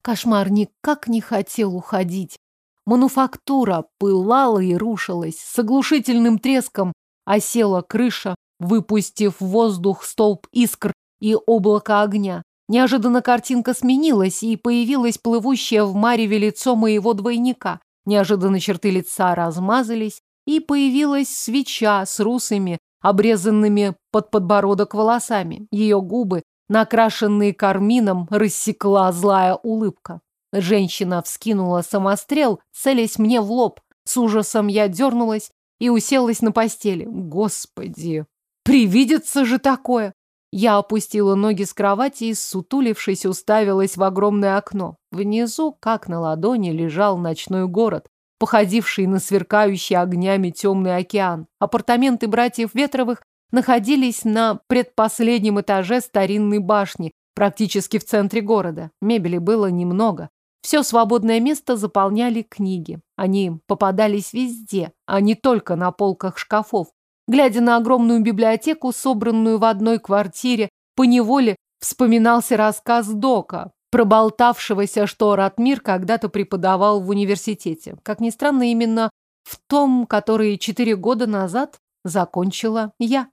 Кошмар никак не хотел уходить. Мануфактура пылала и рушилась. С оглушительным треском осела крыша, выпустив в воздух столб искр и облако огня. Неожиданно картинка сменилась, и появилось плывущее в мареве лицо моего двойника. Неожиданно черты лица размазались, и появилась свеча с русыми, обрезанными под подбородок волосами. Ее губы, накрашенные кармином, рассекла злая улыбка. Женщина вскинула самострел, целясь мне в лоб. С ужасом я дернулась и уселась на постели. Господи, привидится же такое! Я опустила ноги с кровати и, сутулившись, уставилась в огромное окно. Внизу, как на ладони, лежал ночной город, походивший на сверкающий огнями темный океан. Апартаменты братьев Ветровых находились на предпоследнем этаже старинной башни, практически в центре города. Мебели было немного. Все свободное место заполняли книги. Они попадались везде, а не только на полках шкафов. Глядя на огромную библиотеку, собранную в одной квартире, поневоле вспоминался рассказ Дока, проболтавшегося, что Ратмир когда-то преподавал в университете. Как ни странно, именно в том, который четыре года назад закончила я.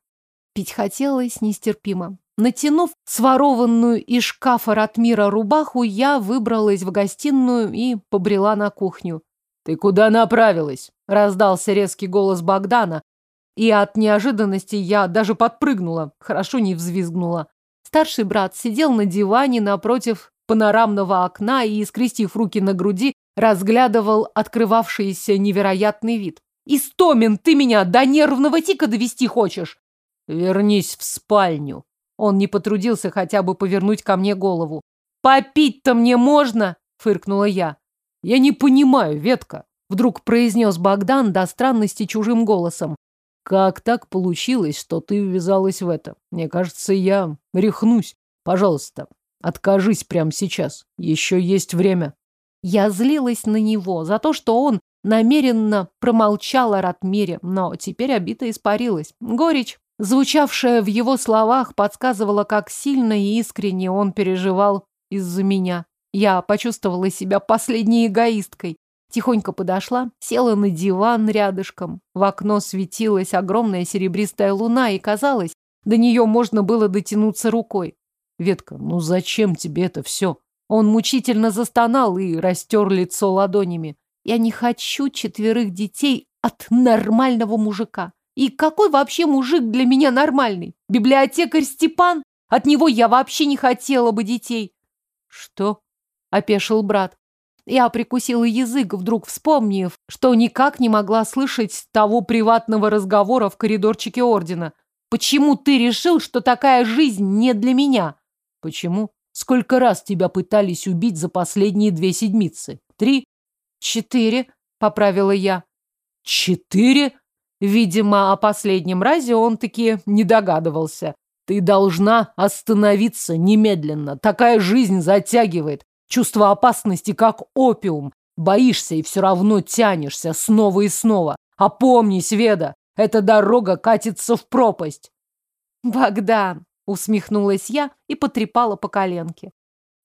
Пить хотелось нестерпимо. Натянув сворованную из шкафа Ратмира рубаху, я выбралась в гостиную и побрела на кухню. «Ты куда направилась?» – раздался резкий голос Богдана, и от неожиданности я даже подпрыгнула, хорошо не взвизгнула. Старший брат сидел на диване напротив панорамного окна и, скрестив руки на груди, разглядывал открывавшийся невероятный вид. «Истомин, ты меня до нервного тика довести хочешь?» «Вернись в спальню». Он не потрудился хотя бы повернуть ко мне голову. «Попить-то мне можно?» — фыркнула я. «Я не понимаю, Ветка», — вдруг произнес Богдан до странности чужим голосом. Как так получилось, что ты ввязалась в это? Мне кажется, я рехнусь. Пожалуйста, откажись прямо сейчас. Еще есть время. Я злилась на него за то, что он намеренно промолчал о Ратмире, но теперь обида испарилась. Горечь, звучавшая в его словах, подсказывала, как сильно и искренне он переживал из-за меня. Я почувствовала себя последней эгоисткой. Тихонько подошла, села на диван рядышком. В окно светилась огромная серебристая луна, и казалось, до нее можно было дотянуться рукой. «Ветка, ну зачем тебе это все?» Он мучительно застонал и растер лицо ладонями. «Я не хочу четверых детей от нормального мужика. И какой вообще мужик для меня нормальный? Библиотекарь Степан? От него я вообще не хотела бы детей». «Что?» — опешил брат. Я прикусила язык, вдруг вспомнив, что никак не могла слышать того приватного разговора в коридорчике ордена. «Почему ты решил, что такая жизнь не для меня?» «Почему? Сколько раз тебя пытались убить за последние две седмицы? Три?» «Четыре», — поправила я. «Четыре?» Видимо, о последнем разе он таки не догадывался. Ты должна остановиться немедленно. Такая жизнь затягивает. Чувство опасности как опиум. Боишься и все равно тянешься снова и снова. Опомнись, Веда, эта дорога катится в пропасть. Богдан, усмехнулась я и потрепала по коленке.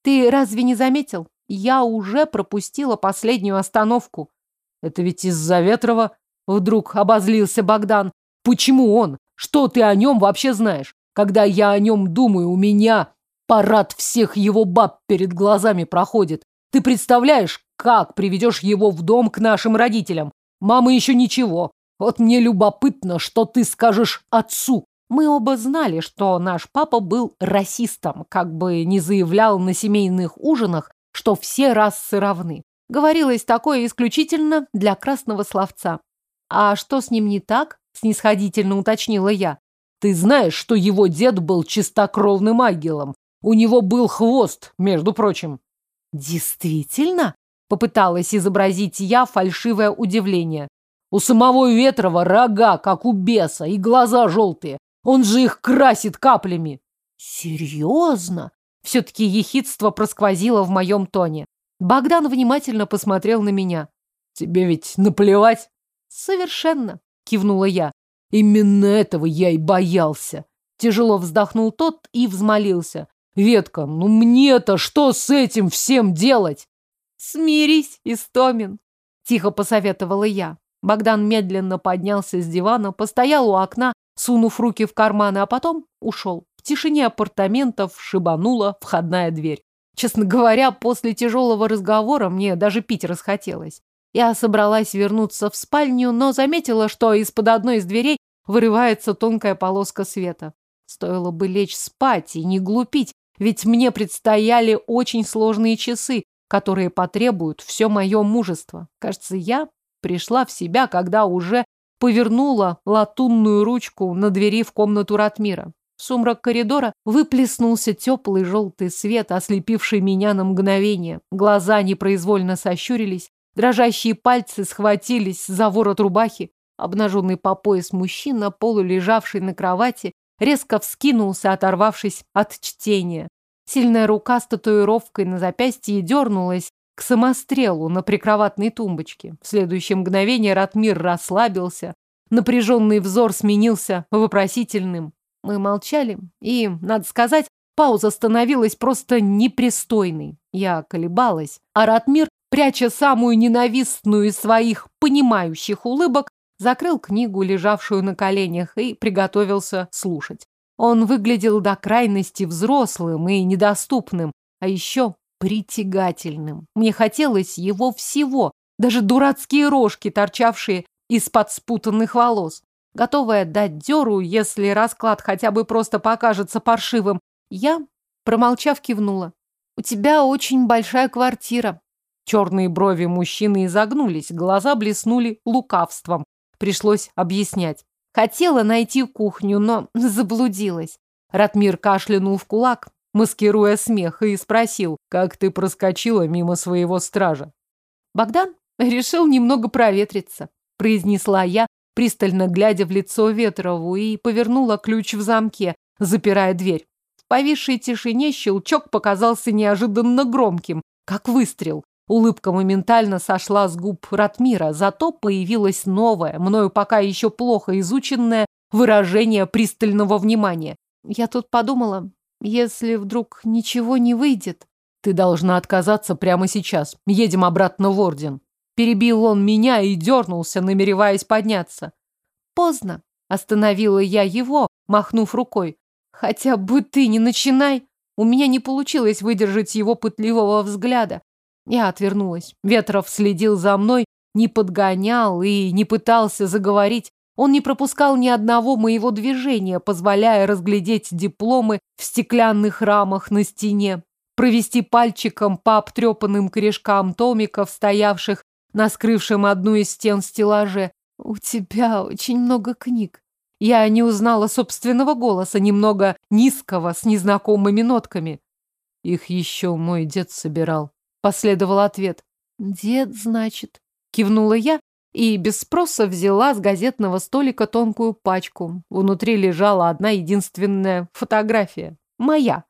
Ты разве не заметил? Я уже пропустила последнюю остановку. Это ведь из-за Ветрова вдруг обозлился Богдан. Почему он? Что ты о нем вообще знаешь? Когда я о нем думаю, у меня парад всех его баб перед глазами проходит. Ты представляешь, как приведешь его в дом к нашим родителям? Мама еще ничего. Вот мне любопытно, что ты скажешь отцу. Мы оба знали, что наш папа был расистом, как бы не заявлял на семейных ужинах, что все расы равны. Говорилось такое исключительно для красного словца. А что с ним не так? Снисходительно уточнила я. Ты знаешь, что его дед был чистокровным ангелом. У него был хвост, между прочим. Действительно? Попыталась изобразить я фальшивое удивление. У самого Ветрова рога, как у беса, и глаза желтые. Он же их красит каплями. Серьезно? Все-таки ехидство просквозило в моем тоне. Богдан внимательно посмотрел на меня. Тебе ведь наплевать? Совершенно, кивнула я. Именно этого я и боялся. Тяжело вздохнул тот и взмолился. Ветка, ну мне-то что с этим всем делать? Смирись, Истомин, тихо посоветовала я. Богдан медленно поднялся с дивана, постоял у окна, сунув руки в карманы, а потом ушел. В тишине апартаментов шибанула входная дверь. Честно говоря, после тяжелого разговора мне даже пить расхотелось. Я собралась вернуться в спальню, но заметила, что из-под одной из дверей вырывается тонкая полоска света. Стоило бы лечь спать и не глупить, ведь мне предстояли очень сложные часы, которые потребуют все мое мужество. Кажется, я пришла в себя, когда уже повернула латунную ручку на двери в комнату Ратмира. В сумрак коридора выплеснулся теплый желтый свет, ослепивший меня на мгновение. Глаза непроизвольно сощурились, дрожащие пальцы схватились за ворот рубахи. Обнаженный по пояс мужчина, полулежавший на кровати, резко вскинулся, оторвавшись от чтения. Сильная рука с татуировкой на запястье дернулась к самострелу на прикроватной тумбочке. В следующее мгновение Ратмир расслабился, напряженный взор сменился вопросительным. Мы молчали, и, надо сказать, пауза становилась просто непристойной. Я колебалась, а Ратмир, пряча самую ненавистную из своих понимающих улыбок, закрыл книгу, лежавшую на коленях, и приготовился слушать. Он выглядел до крайности взрослым и недоступным, а еще притягательным. Мне хотелось его всего, даже дурацкие рожки, торчавшие из-под спутанных волос готовая дать дёру, если расклад хотя бы просто покажется паршивым. Я, промолчав, кивнула. «У тебя очень большая квартира». Черные брови мужчины изогнулись, глаза блеснули лукавством. Пришлось объяснять. Хотела найти кухню, но [LAUGHS] заблудилась. Ратмир кашлянул в кулак, маскируя смех, и спросил, как ты проскочила мимо своего стража. Богдан решил немного проветриться, произнесла я, пристально глядя в лицо Ветрову, и повернула ключ в замке, запирая дверь. В повисшей тишине щелчок показался неожиданно громким, как выстрел. Улыбка моментально сошла с губ Ратмира, зато появилось новое, мною пока еще плохо изученное выражение пристального внимания. Я тут подумала, если вдруг ничего не выйдет... Ты должна отказаться прямо сейчас. Едем обратно в Орден. Перебил он меня и дернулся, намереваясь подняться. Поздно. Остановила я его, махнув рукой. Хотя бы ты не начинай. У меня не получилось выдержать его пытливого взгляда. Я отвернулась. Ветров следил за мной, не подгонял и не пытался заговорить. Он не пропускал ни одного моего движения, позволяя разглядеть дипломы в стеклянных рамах на стене, провести пальчиком по обтрепанным корешкам томиков, стоявших на скрывшем одну из стен стеллаже. «У тебя очень много книг». Я не узнала собственного голоса, немного низкого, с незнакомыми нотками. Их еще мой дед собирал. Последовал ответ. «Дед, значит?» Кивнула я и без спроса взяла с газетного столика тонкую пачку. Внутри лежала одна единственная фотография. Моя.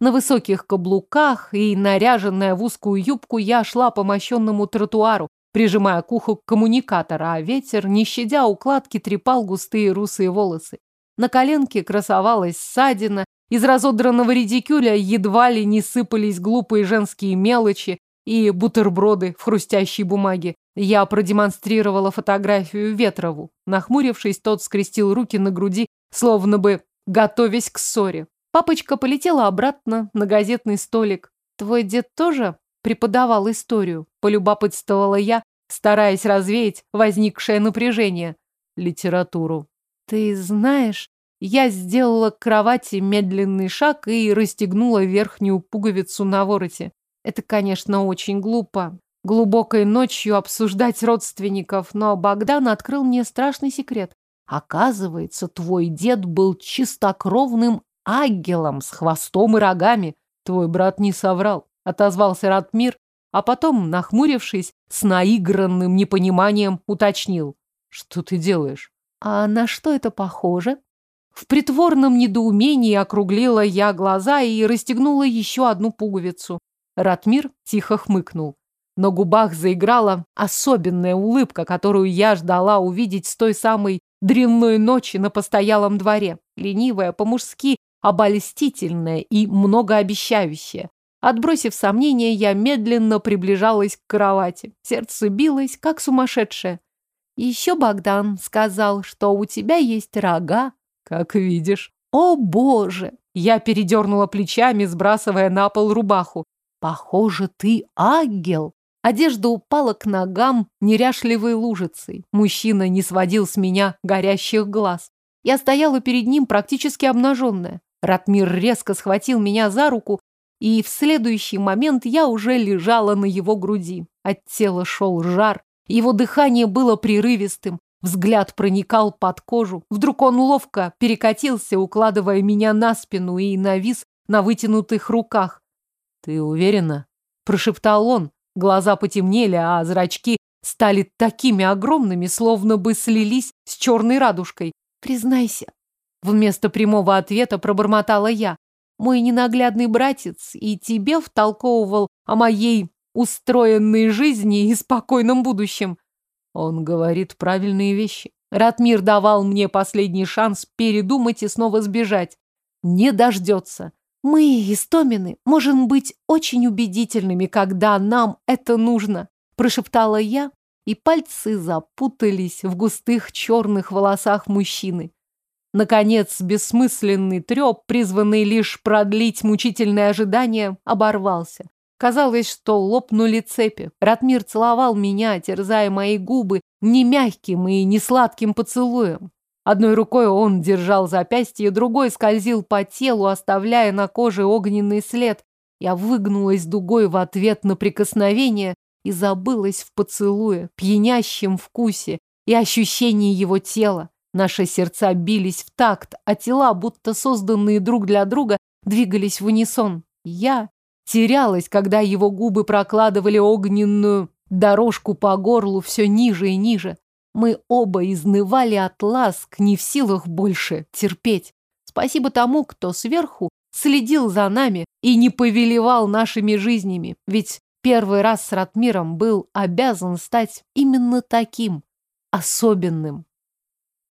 На высоких каблуках и наряженная в узкую юбку я шла по мощенному тротуару, прижимая к уху коммуникатора, а ветер, не щадя укладки, трепал густые русые волосы. На коленке красовалась ссадина, из разодранного редикюля едва ли не сыпались глупые женские мелочи и бутерброды в хрустящей бумаге. Я продемонстрировала фотографию Ветрову. Нахмурившись, тот скрестил руки на груди словно бы готовясь к ссоре. Папочка полетела обратно на газетный столик. Твой дед тоже преподавал историю? Полюбопытствовала я, стараясь развеять возникшее напряжение. Литературу. Ты знаешь, я сделала к кровати медленный шаг и расстегнула верхнюю пуговицу на вороте. Это, конечно, очень глупо. Глубокой ночью обсуждать родственников, но Богдан открыл мне страшный секрет. Оказывается, твой дед был чистокровным ангелом с хвостом и рогами. Твой брат не соврал, отозвался Ратмир, а потом, нахмурившись, с наигранным непониманием уточнил. Что ты делаешь? А на что это похоже? В притворном недоумении округлила я глаза и расстегнула еще одну пуговицу. Ратмир тихо хмыкнул. На губах заиграла особенная улыбка, которую я ждала увидеть с той самой дрянной ночи на постоялом дворе. Ленивая, по-мужски, обольстительная и многообещающая. Отбросив сомнения, я медленно приближалась к кровати. Сердце билось, как сумасшедшее. Еще Богдан сказал, что у тебя есть рога. Как видишь. О, боже! Я передернула плечами, сбрасывая на пол рубаху. Похоже, ты ангел. Одежда упала к ногам неряшливой лужицей. Мужчина не сводил с меня горящих глаз. Я стояла перед ним практически обнаженная. Ратмир резко схватил меня за руку, и в следующий момент я уже лежала на его груди. От тела шел жар, его дыхание было прерывистым, взгляд проникал под кожу. Вдруг он ловко перекатился, укладывая меня на спину и навис на вытянутых руках. «Ты уверена?» – прошептал он. Глаза потемнели, а зрачки стали такими огромными, словно бы слились с черной радужкой. «Признайся». Вместо прямого ответа пробормотала я. Мой ненаглядный братец и тебе втолковывал о моей устроенной жизни и спокойном будущем. Он говорит правильные вещи. Ратмир давал мне последний шанс передумать и снова сбежать. Не дождется. Мы, истомины, можем быть очень убедительными, когда нам это нужно, прошептала я, и пальцы запутались в густых черных волосах мужчины. Наконец, бессмысленный треп, призванный лишь продлить мучительное ожидание, оборвался. Казалось, что лопнули цепи. Ратмир целовал меня, терзая мои губы не мягким и не сладким поцелуем. Одной рукой он держал запястье, другой скользил по телу, оставляя на коже огненный след. Я выгнулась дугой в ответ на прикосновение и забылась в поцелуе, пьянящем вкусе и ощущении его тела. Наши сердца бились в такт, а тела, будто созданные друг для друга, двигались в унисон. Я терялась, когда его губы прокладывали огненную дорожку по горлу все ниже и ниже. Мы оба изнывали от ласк, не в силах больше терпеть. Спасибо тому, кто сверху следил за нами и не повелевал нашими жизнями, ведь первый раз с Ратмиром был обязан стать именно таким, особенным.